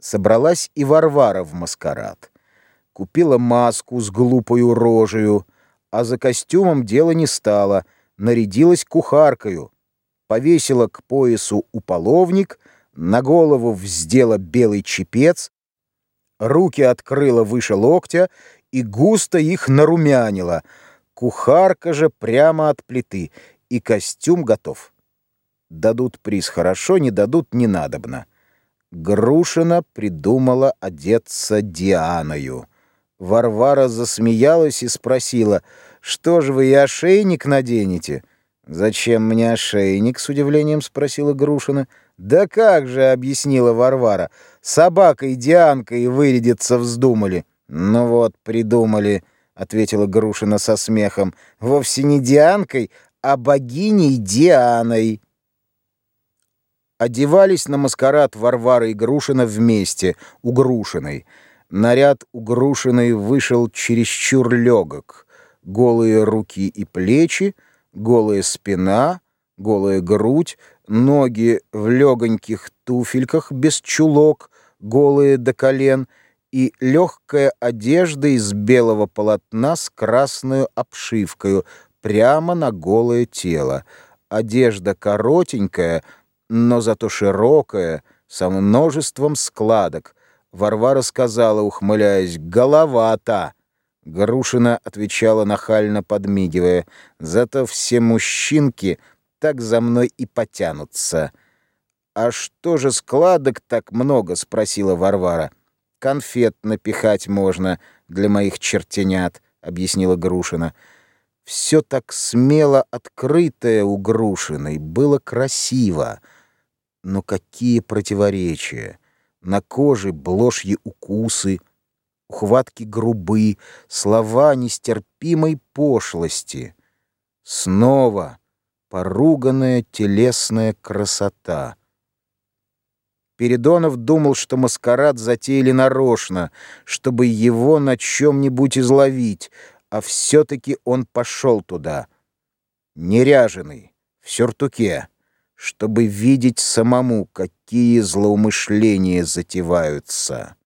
Собралась и Варвара в маскарад. Купила маску с глупою рожею, а за костюмом дело не стало, нарядилась кухаркою, повесила к поясу уполовник, на голову вздела белый чепец, руки открыла выше локтя и густо их нарумянила. Кухарка же прямо от плиты, и костюм готов. Дадут приз хорошо, не дадут не надобно. Грушина придумала одеться Дианою. Варвара засмеялась и спросила, «Что же вы и ошейник наденете?» «Зачем мне ошейник?» — с удивлением спросила Грушина. «Да как же», — объяснила Варвара, «собакой Дианкой вырядиться вздумали». «Ну вот, придумали», — ответила Грушина со смехом, «вовсе не Дианкой, а богиней Дианой». Одевались на маскарад Варвара и Грушина вместе, у Грушиной. Наряд у Грушиной вышел чересчур легок. Голые руки и плечи, голая спина, голая грудь, ноги в легоньких туфельках без чулок, голые до колен и легкая одежда из белого полотна с красной обшивкой прямо на голое тело. Одежда коротенькая — но зато широкая, со множеством складок. Варвара сказала, ухмыляясь, «Голова-то!» Грушина отвечала нахально, подмигивая, «Зато все мужчинки так за мной и потянутся». «А что же складок так много?» — спросила Варвара. «Конфет напихать можно для моих чертенят», — объяснила Грушина. Все так смело открытое у Грушиной было красиво. Но какие противоречия! На коже бложьи укусы, ухватки грубы, слова нестерпимой пошлости. Снова поруганная телесная красота. Передонов думал, что маскарад затеяли нарочно, чтобы его на чем-нибудь изловить, а все-таки он пошел туда. Неряженный, в сюртуке чтобы видеть самому, какие злоумышления затеваются.